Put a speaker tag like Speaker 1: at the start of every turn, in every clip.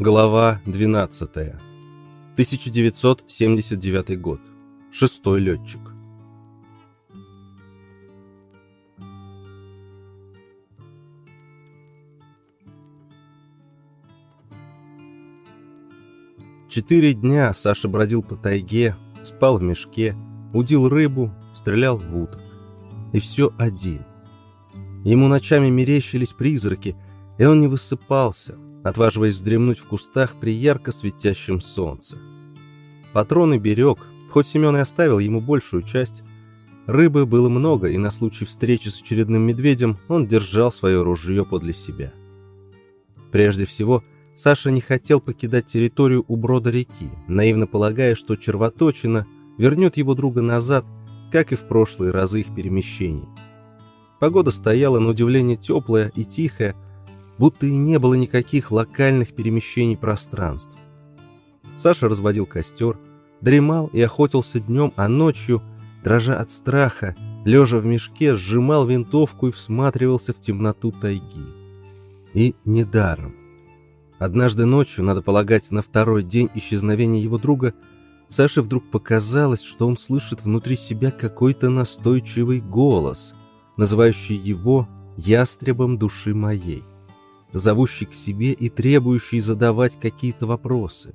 Speaker 1: Глава 12. 1979 год. Шестой летчик. Четыре дня Саша бродил по тайге, спал в мешке, удил рыбу, стрелял в уток. И все один. Ему ночами мерещились призраки, и он не высыпался, отваживаясь вздремнуть в кустах при ярко светящем солнце. Патроны берег, хоть Семен и оставил ему большую часть. Рыбы было много, и на случай встречи с очередным медведем он держал свое ружье подле себя. Прежде всего, Саша не хотел покидать территорию у брода реки, наивно полагая, что червоточина вернет его друга назад, как и в прошлые разы их перемещений. Погода стояла на удивление теплая и тихая, будто и не было никаких локальных перемещений пространств. Саша разводил костер, дремал и охотился днем, а ночью, дрожа от страха, лежа в мешке, сжимал винтовку и всматривался в темноту тайги. И недаром. Однажды ночью, надо полагать, на второй день исчезновения его друга, Саше вдруг показалось, что он слышит внутри себя какой-то настойчивый голос, называющий его ястребом души моей зовущий к себе и требующий задавать какие-то вопросы.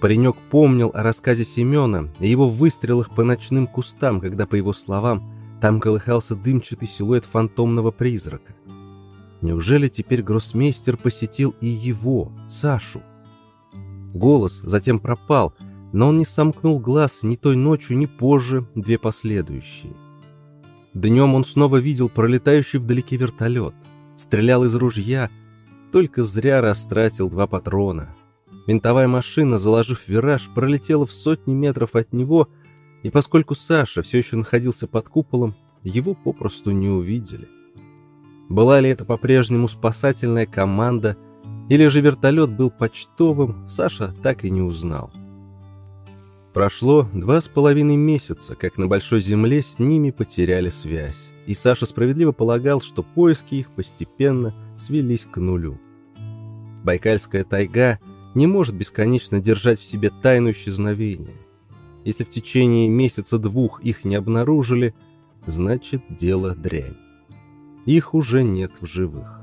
Speaker 1: Паренек помнил о рассказе Семена и его выстрелах по ночным кустам, когда, по его словам, там колыхался дымчатый силуэт фантомного призрака. Неужели теперь гроссмейстер посетил и его, Сашу? Голос затем пропал, но он не сомкнул глаз ни той ночью, ни позже, две последующие. Днем он снова видел пролетающий вдалеке вертолет, стрелял из ружья, только зря растратил два патрона. Винтовая машина, заложив вираж, пролетела в сотни метров от него, и поскольку Саша все еще находился под куполом, его попросту не увидели. Была ли это по-прежнему спасательная команда, или же вертолет был почтовым, Саша так и не узнал. Прошло два с половиной месяца, как на Большой Земле с ними потеряли связь, и Саша справедливо полагал, что поиски их постепенно свелись к нулю. Байкальская тайга не может бесконечно держать в себе тайну исчезновения. Если в течение месяца-двух их не обнаружили, значит дело дрянь. Их уже нет в живых.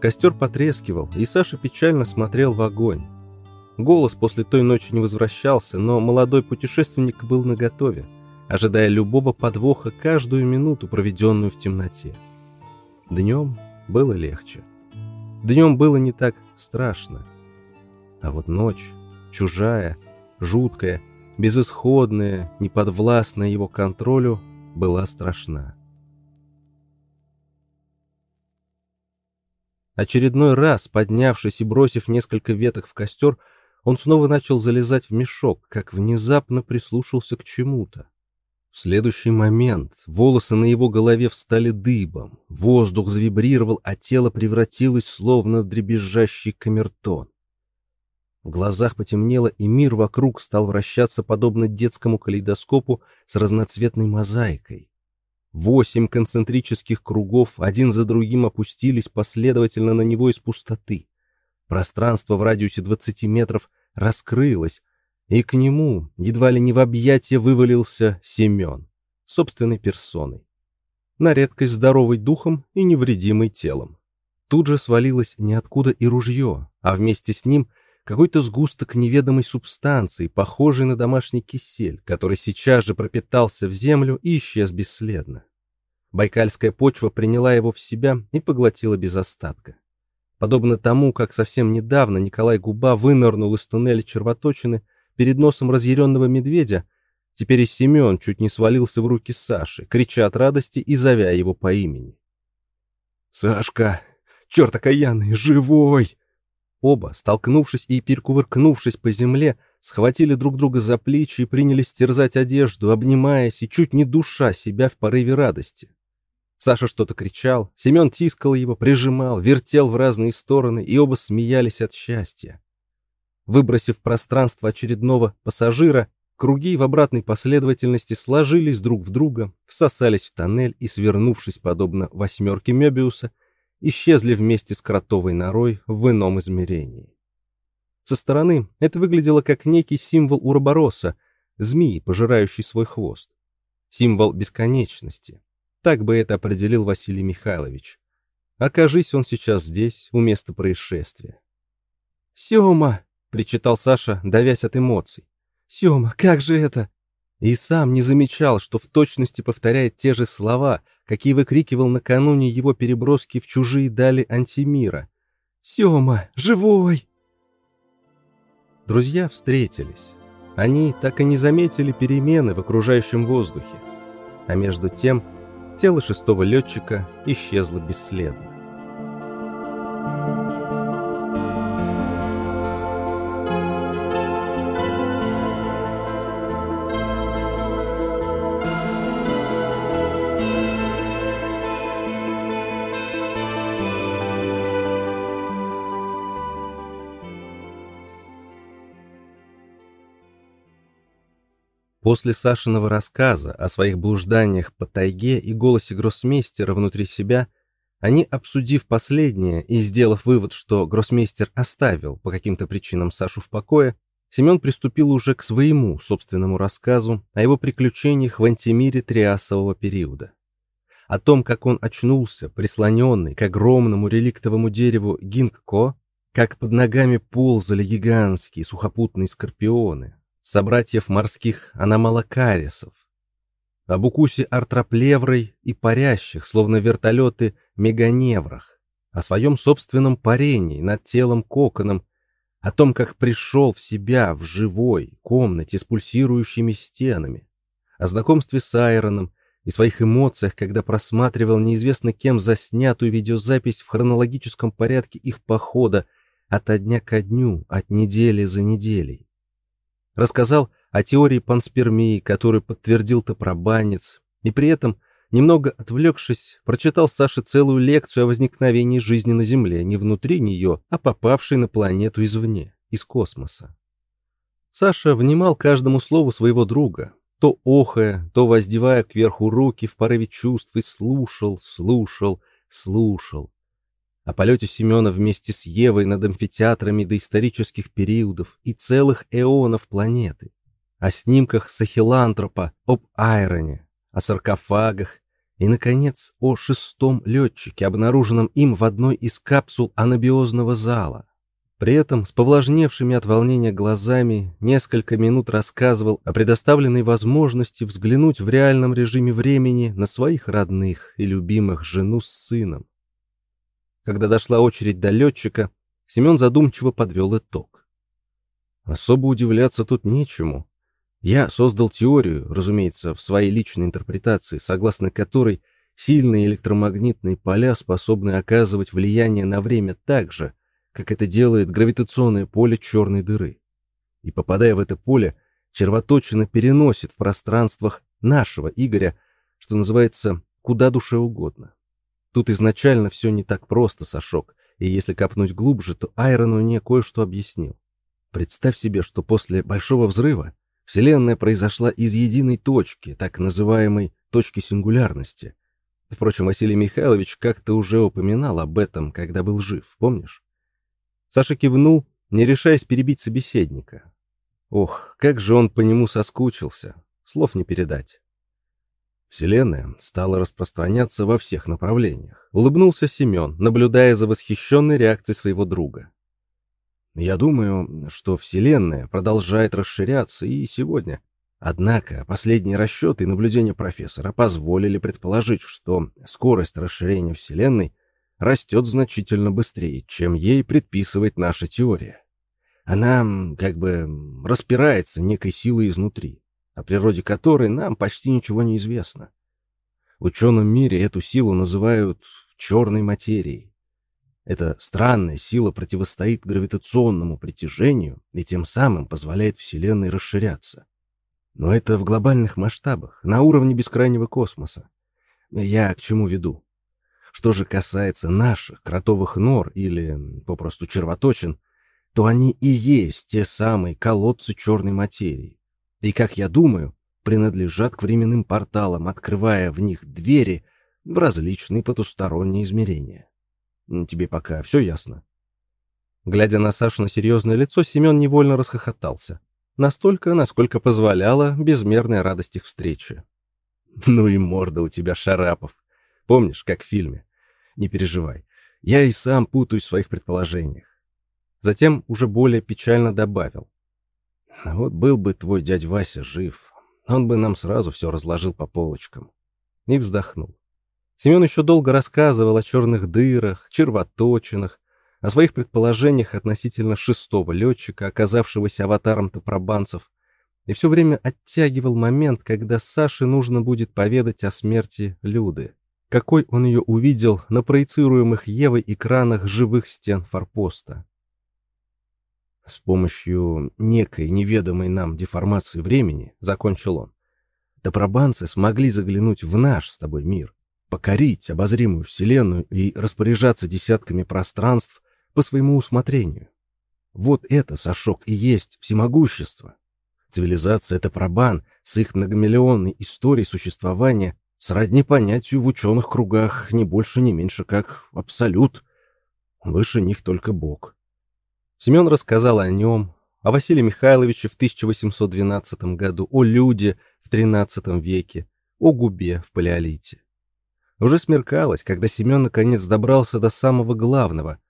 Speaker 1: Костер потрескивал, и Саша печально смотрел в огонь. Голос после той ночи не возвращался, но молодой путешественник был наготове, ожидая любого подвоха каждую минуту, проведенную в темноте. Днем было легче. Днем было не так страшно. А вот ночь, чужая, жуткая, безысходная, неподвластная его контролю, была страшна. Очередной раз, поднявшись и бросив несколько веток в костер, он снова начал залезать в мешок, как внезапно прислушался к чему-то. В следующий момент волосы на его голове встали дыбом, воздух завибрировал, а тело превратилось словно в дребезжащий камертон. В глазах потемнело, и мир вокруг стал вращаться подобно детскому калейдоскопу с разноцветной мозаикой. Восемь концентрических кругов один за другим опустились последовательно на него из пустоты. Пространство в радиусе 20 метров раскрылось, и к нему едва ли не в объятия вывалился Семен, собственной персоной. На редкость здоровый духом и невредимый телом. Тут же свалилось ниоткуда и ружье, а вместе с ним какой-то сгусток неведомой субстанции, похожий на домашний кисель, который сейчас же пропитался в землю и исчез бесследно. Байкальская почва приняла его в себя и поглотила без остатка. Подобно тому, как совсем недавно Николай Губа вынырнул из туннеля червоточины перед носом разъяренного медведя, теперь и Семен чуть не свалился в руки Саши, крича от радости и зовя его по имени. «Сашка! Черт окаянный! Живой!» Оба, столкнувшись и перекувыркнувшись по земле, схватили друг друга за плечи и принялись терзать одежду, обнимаясь и чуть не душа себя в порыве радости. Саша что-то кричал, Семен тискал его, прижимал, вертел в разные стороны, и оба смеялись от счастья. Выбросив пространство очередного пассажира, круги в обратной последовательности сложились друг в друга, всосались в тоннель и, свернувшись подобно восьмерке Мебиуса, исчезли вместе с кротовой норой в ином измерении. Со стороны это выглядело как некий символ уробороса, змеи, пожирающий свой хвост. Символ бесконечности. Так бы это определил Василий Михайлович. Окажись он сейчас здесь, у места происшествия. «Сема!» — причитал Саша, давясь от эмоций. «Сема, как же это?» И сам не замечал, что в точности повторяет те же слова, какие выкрикивал накануне его переброски в чужие дали антимира. «Сема, живой!» Друзья встретились. Они так и не заметили перемены в окружающем воздухе. А между тем тело шестого летчика исчезло бесследно. После Сашиного рассказа о своих блужданиях по тайге и голосе гроссмейстера внутри себя, они, обсудив последнее и сделав вывод, что гроссмейстер оставил по каким-то причинам Сашу в покое, Семен приступил уже к своему собственному рассказу о его приключениях в антимире триасового периода. О том, как он очнулся, прислоненный к огромному реликтовому дереву гингко, как под ногами ползали гигантские сухопутные скорпионы, собратьев морских аномалокарисов, об укусе артроплеврой и парящих, словно вертолеты, меганеврах, о своем собственном парении над телом коконом, о том, как пришел в себя в живой комнате с пульсирующими стенами, о знакомстве с Айроном и своих эмоциях, когда просматривал неизвестно кем заснятую видеозапись в хронологическом порядке их похода от дня ко дню, от недели за неделей. Рассказал о теории панспермии, которую подтвердил Топробанец, и при этом, немного отвлекшись, прочитал Саше целую лекцию о возникновении жизни на Земле, не внутри нее, а попавшей на планету извне, из космоса. Саша внимал каждому слову своего друга, то охая, то воздевая кверху руки в порыве чувств и слушал, слушал, слушал, о полете Семена вместе с Евой над амфитеатрами доисторических периодов и целых эонов планеты, о снимках Сахилантропа, об Айроне, о саркофагах и, наконец, о шестом летчике, обнаруженном им в одной из капсул анабиозного зала. При этом с повлажневшими от волнения глазами несколько минут рассказывал о предоставленной возможности взглянуть в реальном режиме времени на своих родных и любимых жену с сыном. Когда дошла очередь до летчика, Семен задумчиво подвел итог. Особо удивляться тут нечему. Я создал теорию, разумеется, в своей личной интерпретации, согласно которой сильные электромагнитные поля способны оказывать влияние на время так же, как это делает гравитационное поле черной дыры. И попадая в это поле, червоточина переносит в пространствах нашего Игоря, что называется, куда душе угодно. Тут изначально все не так просто, Сашок, и если копнуть глубже, то Айрон мне кое-что объяснил. Представь себе, что после Большого Взрыва Вселенная произошла из единой точки, так называемой точки сингулярности. Впрочем, Василий Михайлович как-то уже упоминал об этом, когда был жив, помнишь? Саша кивнул, не решаясь перебить собеседника. Ох, как же он по нему соскучился, слов не передать. Вселенная стала распространяться во всех направлениях. Улыбнулся Семен, наблюдая за восхищенной реакцией своего друга. Я думаю, что Вселенная продолжает расширяться и сегодня. Однако последние расчеты и наблюдения профессора позволили предположить, что скорость расширения Вселенной растет значительно быстрее, чем ей предписывает наша теория. Она как бы распирается некой силой изнутри о природе которой нам почти ничего не известно. В ученом мире эту силу называют черной материей. Эта странная сила противостоит гравитационному притяжению и тем самым позволяет Вселенной расширяться. Но это в глобальных масштабах, на уровне бескрайнего космоса. Я к чему веду? Что же касается наших кротовых нор или попросту червоточин, то они и есть те самые колодцы черной материи, и, как я думаю, принадлежат к временным порталам, открывая в них двери в различные потусторонние измерения. Тебе пока все ясно? Глядя на Сашино серьезное лицо, Семен невольно расхохотался. Настолько, насколько позволяла безмерная радость их встречи. «Ну и морда у тебя, Шарапов. Помнишь, как в фильме? Не переживай. Я и сам путаюсь в своих предположениях». Затем уже более печально добавил. «Вот был бы твой дядь Вася жив, он бы нам сразу все разложил по полочкам». И вздохнул. Семен еще долго рассказывал о черных дырах, червоточинах, о своих предположениях относительно шестого летчика, оказавшегося аватаром топробанцев, и все время оттягивал момент, когда Саше нужно будет поведать о смерти Люды, какой он ее увидел на проецируемых Евой экранах живых стен форпоста. С помощью некой неведомой нам деформации времени, закончил он, топробанцы смогли заглянуть в наш с тобой мир, покорить обозримую вселенную и распоряжаться десятками пространств, по своему усмотрению. Вот это, Сашок, и есть всемогущество. Цивилизация — это пробан с их многомиллионной историей существования сродни понятию в ученых кругах не больше, не меньше, как абсолют. Выше них только Бог. Семен рассказал о нем, о Василии Михайловиче в 1812 году, о Люде в XIII веке, о Губе в Палеолите. Уже смеркалось, когда Семен наконец добрался до самого главного,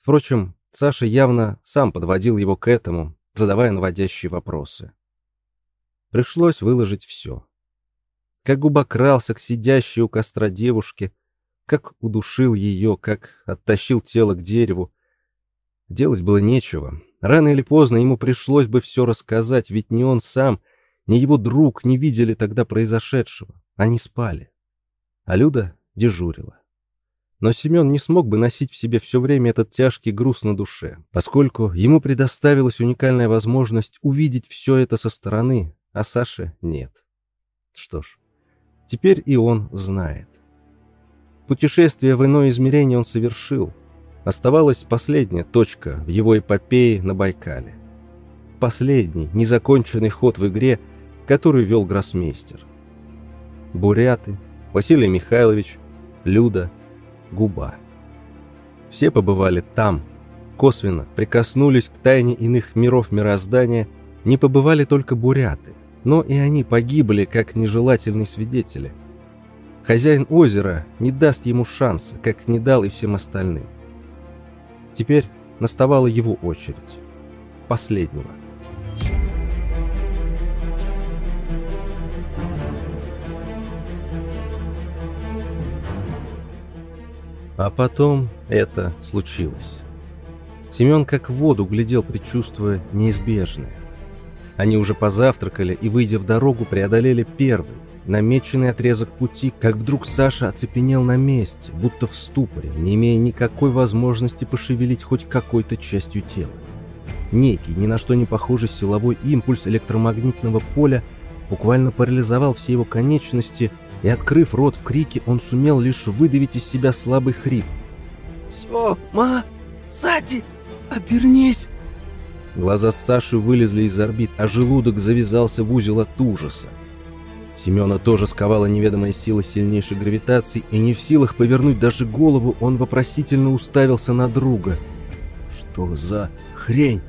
Speaker 1: Впрочем, Саша явно сам подводил его к этому, задавая наводящие вопросы. Пришлось выложить все. Как губа крался к сидящей у костра девушке, как удушил ее, как оттащил тело к дереву. Делать было нечего. Рано или поздно ему пришлось бы все рассказать, ведь ни он сам, ни его друг не видели тогда произошедшего. Они спали. А Люда дежурила. Но Семен не смог бы носить в себе все время этот тяжкий груз на душе, поскольку ему предоставилась уникальная возможность увидеть все это со стороны, а Саше нет. Что ж, теперь и он знает. Путешествие в иное измерение он совершил. Оставалась последняя точка в его эпопее на Байкале. Последний, незаконченный ход в игре, который вел гроссмейстер. Буряты, Василий Михайлович, Люда — губа. Все побывали там, косвенно прикоснулись к тайне иных миров мироздания, не побывали только буряты, но и они погибли как нежелательные свидетели. Хозяин озера не даст ему шанса, как не дал и всем остальным. Теперь наставала его очередь. Последнего. А потом это случилось. Семен как в воду глядел, предчувствуя неизбежное. Они уже позавтракали и, выйдя в дорогу, преодолели первый, намеченный отрезок пути, как вдруг Саша оцепенел на месте, будто в ступоре, не имея никакой возможности пошевелить хоть какой-то частью тела. Некий, ни на что не похожий силовой импульс электромагнитного поля буквально парализовал все его конечности – и, открыв рот в крике, он сумел лишь выдавить из себя слабый хрип.
Speaker 2: «Все, ма, сзади, обернись!»
Speaker 1: Глаза Саши вылезли из орбит, а желудок завязался в узел от ужаса. Семена тоже сковала неведомая сила сильнейшей гравитации, и не в силах повернуть даже голову, он вопросительно уставился на друга. «Что за хрень?»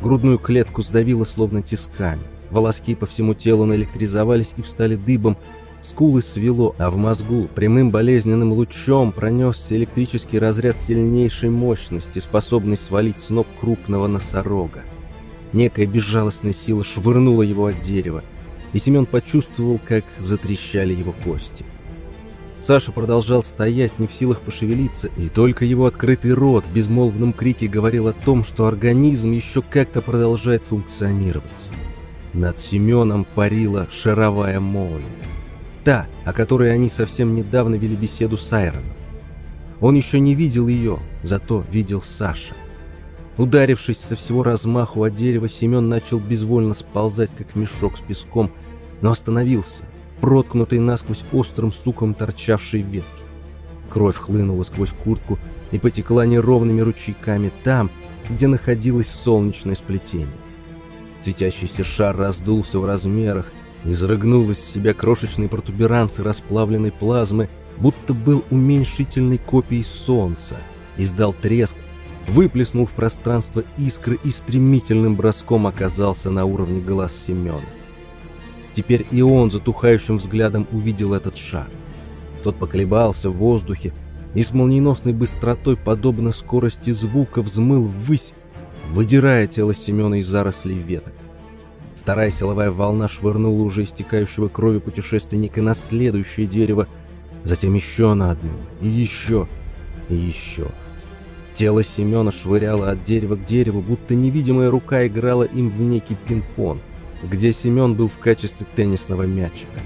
Speaker 1: Грудную клетку сдавило словно тисками. Волоски по всему телу наэлектризовались и встали дыбом, Скулы свело, а в мозгу прямым болезненным лучом пронесся электрический разряд сильнейшей мощности, способный свалить с ног крупного носорога. Некая безжалостная сила швырнула его от дерева, и Семен почувствовал, как затрещали его кости. Саша продолжал стоять, не в силах пошевелиться, и только его открытый рот в безмолвном крике говорил о том, что организм еще как-то продолжает функционировать. Над Семеном парила шаровая молния та, о которой они совсем недавно вели беседу с Айроном. Он еще не видел ее, зато видел Саша. Ударившись со всего размаху от дерева, Семен начал безвольно сползать, как мешок с песком, но остановился, проткнутый насквозь острым суком торчавшей ветки. Кровь хлынула сквозь куртку и потекла неровными ручейками там, где находилось солнечное сплетение. Светящийся шар раздулся в размерах, изрыгнул из себя крошечные протуберанцы расплавленной плазмы, будто был уменьшительной копией Солнца, издал треск, выплеснул в пространство искры и стремительным броском оказался на уровне глаз Семена. Теперь и он затухающим взглядом увидел этот шар. Тот поколебался в воздухе и с молниеносной быстротой, подобно скорости звука, взмыл ввысь, выдирая тело Семена из зарослей веток. Вторая силовая волна швырнула уже истекающего крови путешественника на следующее дерево, затем еще на одну, и еще, и еще. Тело Семена швыряло от дерева к дереву, будто невидимая рука играла им в некий пинг-понг, где Семен был в качестве теннисного мячика.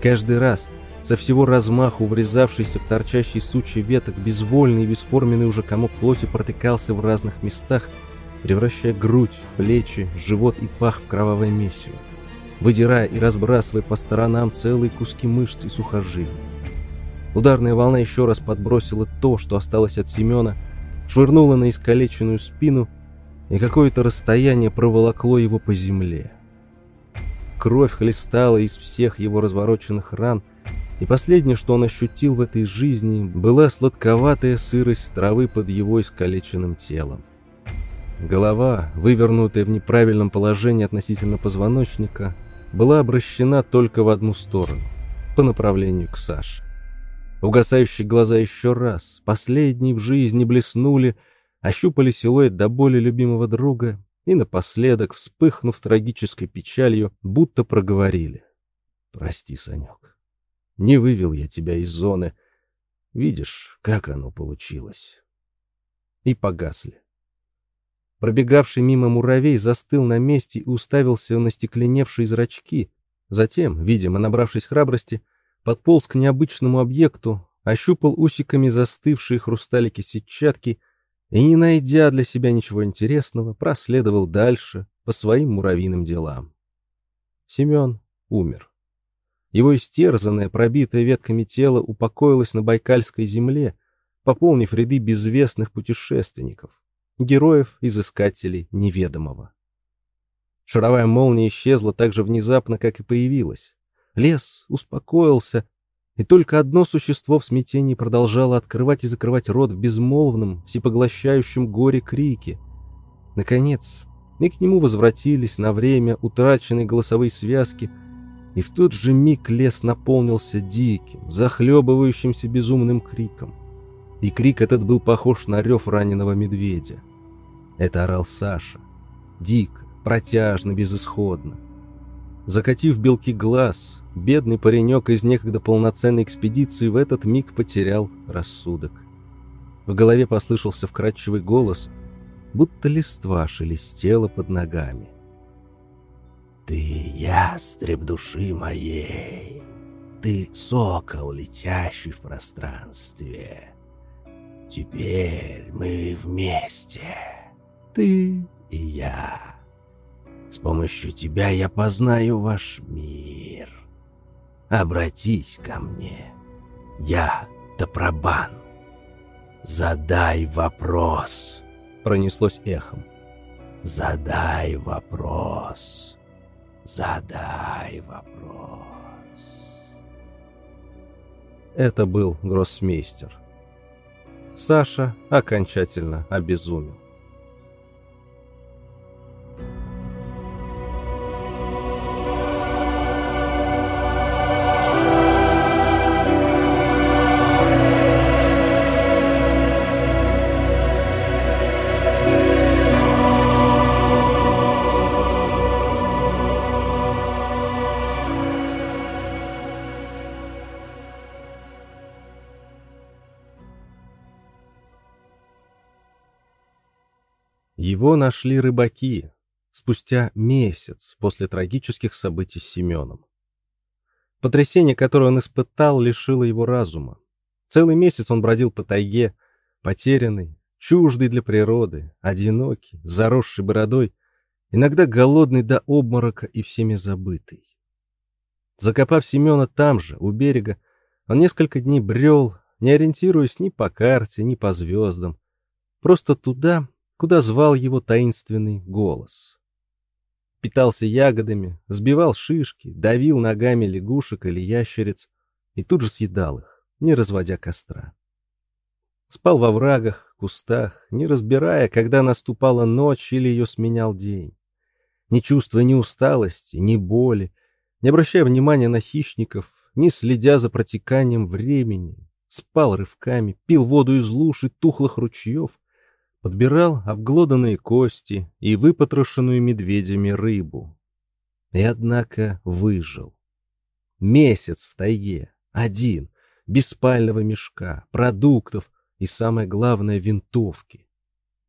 Speaker 1: Каждый раз, со всего размаху врезавшийся в торчащий сучья веток, безвольный и бесформенный уже комок плоти протыкался в разных местах, превращая грудь, плечи, живот и пах в кровавое месиво, выдирая и разбрасывая по сторонам целые куски мышц и сухожилий. Ударная волна еще раз подбросила то, что осталось от Семена, швырнула на искалеченную спину, и какое-то расстояние проволокло его по земле. Кровь хлестала из всех его развороченных ран, и последнее, что он ощутил в этой жизни, была сладковатая сырость травы под его искалеченным телом. Голова, вывернутая в неправильном положении относительно позвоночника, была обращена только в одну сторону, по направлению к Саше. Угасающие глаза еще раз, последние в жизни блеснули, ощупали силуэт до боли любимого друга и напоследок, вспыхнув трагической печалью, будто проговорили. «Прости, Санек, не вывел я тебя из зоны. Видишь, как оно получилось». И погасли. Пробегавший мимо муравей застыл на месте и уставился на стекленевшие зрачки. Затем, видимо, набравшись храбрости, подполз к необычному объекту, ощупал усиками застывшие хрусталики сетчатки и, не найдя для себя ничего интересного, проследовал дальше по своим муравьиным делам. Семен умер. Его истерзанное, пробитое ветками тело упокоилось на Байкальской земле, пополнив ряды безвестных путешественников героев-изыскателей неведомого. Шаровая молния исчезла так же внезапно, как и появилась. Лес успокоился, и только одно существо в смятении продолжало открывать и закрывать рот в безмолвном, всепоглощающем горе крике. Наконец, и к нему возвратились на время утраченные голосовые связки, и в тот же миг лес наполнился диким, захлебывающимся безумным криком и крик этот был похож на рев раненого медведя. Это орал Саша. Дико, протяжно, безысходно. Закатив белки глаз, бедный паренек из некогда полноценной экспедиции в этот миг потерял рассудок. В голове послышался вкрадчивый голос, будто листва шелестела под ногами.
Speaker 2: «Ты ястреб души моей, ты сокол, летящий в пространстве». Теперь мы вместе. Ты и я. С помощью тебя я познаю ваш мир. Обратись ко мне. Я Топробан. Задай вопрос.
Speaker 1: Пронеслось эхом.
Speaker 2: Задай вопрос. Задай вопрос.
Speaker 1: Это был гроссмейстер. Саша окончательно обезумел. Его нашли рыбаки спустя месяц после трагических событий с Семеном. Потрясение, которое он испытал, лишило его разума. Целый месяц он бродил по тайге, потерянный, чуждый для природы, одинокий, заросший бородой, иногда голодный до обморока и всеми забытый. Закопав Семена там же, у берега, он несколько дней брел, не ориентируясь ни по карте, ни по звездам, просто туда, куда звал его таинственный голос. Питался ягодами, сбивал шишки, давил ногами лягушек или ящериц и тут же съедал их, не разводя костра. Спал во врагах, кустах, не разбирая, когда наступала ночь или ее сменял день. Не чувствуя ни усталости, ни боли, не обращая внимания на хищников, не следя за протеканием времени, спал рывками, пил воду из луж и тухлых ручьев, подбирал обглоданные кости и выпотрошенную медведями рыбу. И однако выжил. Месяц в тайге, один, без спального мешка, продуктов и, самое главное, винтовки.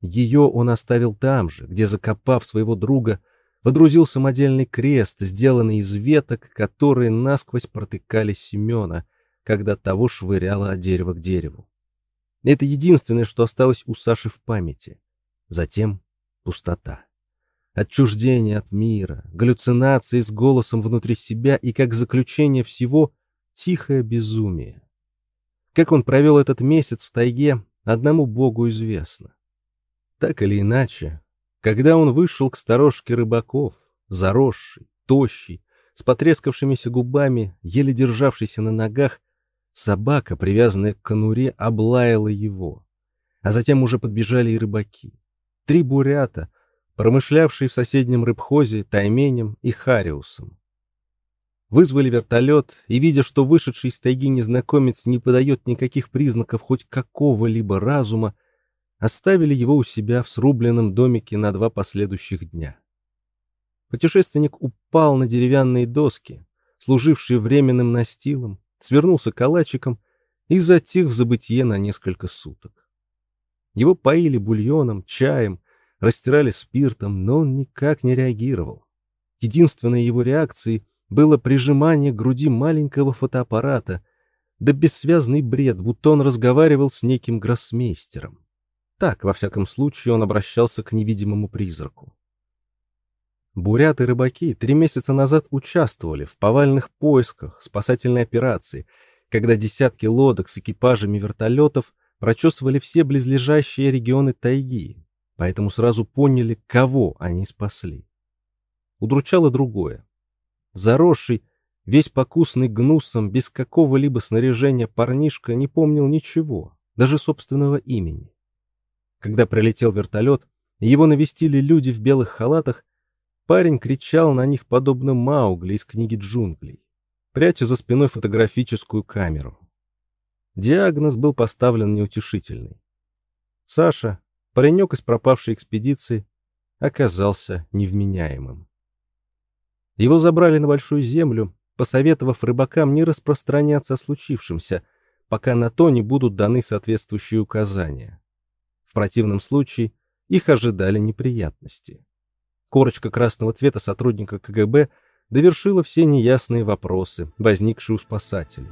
Speaker 1: Ее он оставил там же, где, закопав своего друга, водрузил самодельный крест, сделанный из веток, которые насквозь протыкали Семена, когда того швыряло от дерева к дереву. Это единственное, что осталось у Саши в памяти. Затем пустота. Отчуждение от мира, галлюцинации с голосом внутри себя и, как заключение всего, тихое безумие. Как он провел этот месяц в тайге, одному Богу известно. Так или иначе, когда он вышел к сторожке рыбаков, заросший, тощий, с потрескавшимися губами, еле державшийся на ногах, собака, привязанная к конуре, облаяла его. А затем уже подбежали и рыбаки. Три бурята, промышлявшие в соседнем рыбхозе тайменем и хариусом. Вызвали вертолет, и, видя, что вышедший из тайги незнакомец не подает никаких признаков хоть какого-либо разума, оставили его у себя в срубленном домике на два последующих дня. Путешественник упал на деревянные доски, служившие временным настилом, свернулся калачиком и затих в забытье на несколько суток. Его поили бульоном, чаем, растирали спиртом, но он никак не реагировал. Единственной его реакцией было прижимание к груди маленького фотоаппарата, да бессвязный бред, будто он разговаривал с неким гроссмейстером. Так, во всяком случае, он обращался к невидимому призраку. Буряты-рыбаки три месяца назад участвовали в повальных поисках, спасательной операции, когда десятки лодок с экипажами вертолетов прочесывали все близлежащие регионы тайги, поэтому сразу поняли, кого они спасли. Удручало другое. Заросший, весь покусный гнусом, без какого-либо снаряжения парнишка не помнил ничего, даже собственного имени. Когда прилетел вертолет, его навестили люди в белых халатах, парень кричал на них подобно Маугли из книги джунглей, пряча за спиной фотографическую камеру. Диагноз был поставлен неутешительный. Саша, паренек из пропавшей экспедиции, оказался невменяемым. Его забрали на Большую Землю, посоветовав рыбакам не распространяться о случившемся, пока на то не будут даны соответствующие указания противном случае их ожидали неприятности. Корочка красного цвета сотрудника КГБ довершила все неясные вопросы, возникшие у спасателей.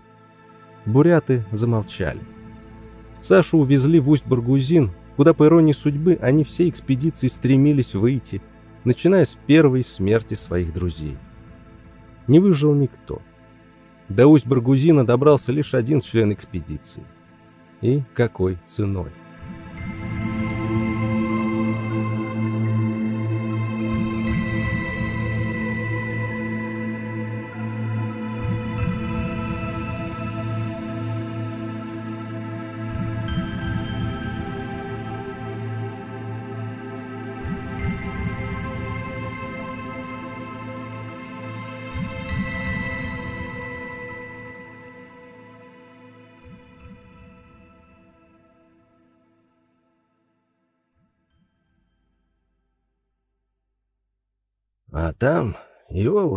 Speaker 1: Буряты замолчали. Сашу увезли в Усть-Баргузин, куда, по иронии судьбы, они всей экспедицией стремились выйти, начиная с первой смерти своих друзей. Не выжил никто. До Усть-Баргузина добрался лишь один член экспедиции. И какой ценой?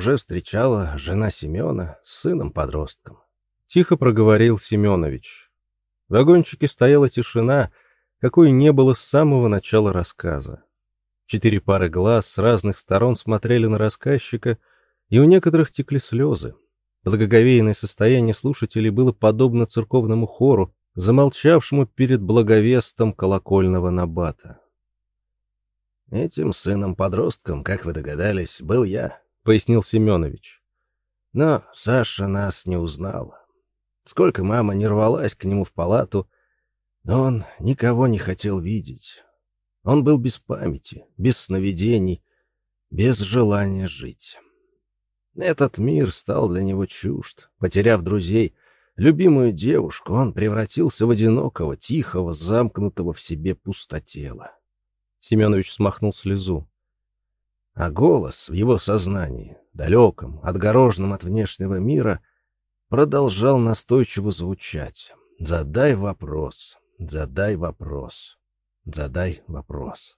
Speaker 2: Уже встречала жена Семена с сыном-подростком.
Speaker 1: Тихо проговорил Семенович. В вагончике стояла тишина, какой не было с самого начала рассказа. Четыре пары глаз с разных сторон смотрели на рассказчика, и у некоторых текли слезы. Благоговейное состояние слушателей было подобно церковному хору, замолчавшему перед благовестом колокольного набата.
Speaker 2: Этим сыном-подростком, как вы догадались, был я,
Speaker 1: пояснил Семенович.
Speaker 2: Но Саша нас не узнала. Сколько мама не рвалась к нему в палату, но он никого не хотел видеть. Он был без памяти, без сновидений, без желания жить. Этот мир стал для него чужд. Потеряв друзей, любимую девушку, он превратился в одинокого, тихого, замкнутого в себе пустотела.
Speaker 1: Семенович смахнул слезу.
Speaker 2: А голос в его сознании, далеком, отгороженном от внешнего мира, продолжал настойчиво звучать. «Задай вопрос, задай вопрос, задай вопрос».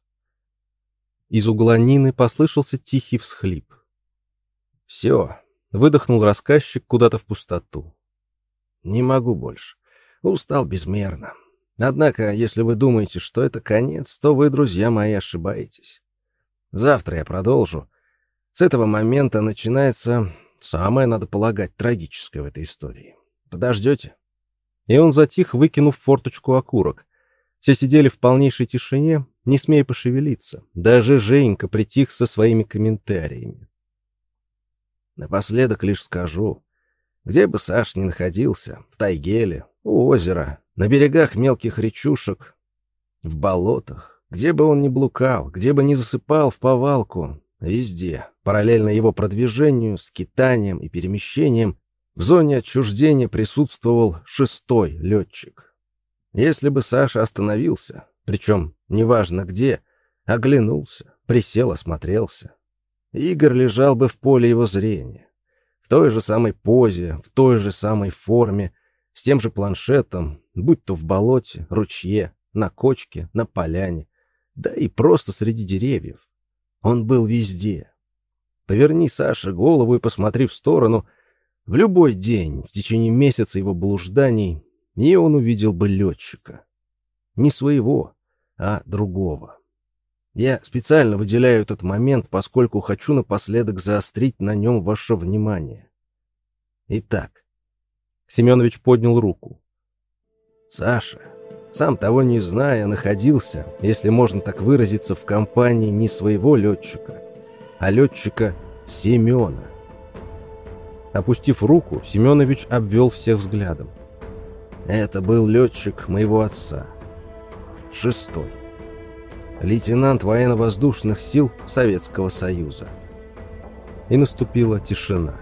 Speaker 1: Из угла Нины послышался тихий всхлип. «Все», — выдохнул рассказчик куда-то в пустоту.
Speaker 2: «Не могу больше. Устал безмерно. Однако, если вы думаете, что это конец, то вы, друзья мои, ошибаетесь. Завтра я продолжу. С этого момента начинается самое, надо полагать, трагическое в этой истории. Подождете?»
Speaker 1: И он затих, выкинув форточку окурок. Все сидели в полнейшей тишине, не смея пошевелиться. Даже Женька притих со своими комментариями.
Speaker 2: Напоследок лишь скажу, где бы Саш ни находился, в тайге у озера, на берегах мелких речушек, в болотах, где бы он ни блукал, где бы ни засыпал в повалку, везде, параллельно его продвижению, скитанием и перемещением, в зоне отчуждения присутствовал шестой летчик. Если бы Саша остановился, причем неважно где, оглянулся, присел, осмотрелся, Игорь лежал бы в поле его зрения в той же самой позе, в той же самой форме, с тем же планшетом, будь то в болоте, ручье, на кочке, на поляне, да и просто среди деревьев. Он был везде. Поверни, Саша, голову и посмотри в сторону. В любой день, в течение месяца его блужданий, и он увидел бы летчика. Не своего, а другого. Я специально выделяю этот момент, поскольку хочу напоследок заострить на нем ваше внимание. Итак,
Speaker 1: Семенович поднял руку.
Speaker 2: Саша, сам того не зная, находился, если можно так выразиться, в компании не своего летчика, а летчика Семена.
Speaker 1: Опустив руку, Семенович обвел всех взглядом.
Speaker 2: Это был летчик моего отца. Шестой лейтенант военно-воздушных сил Советского Союза.
Speaker 1: И наступила тишина.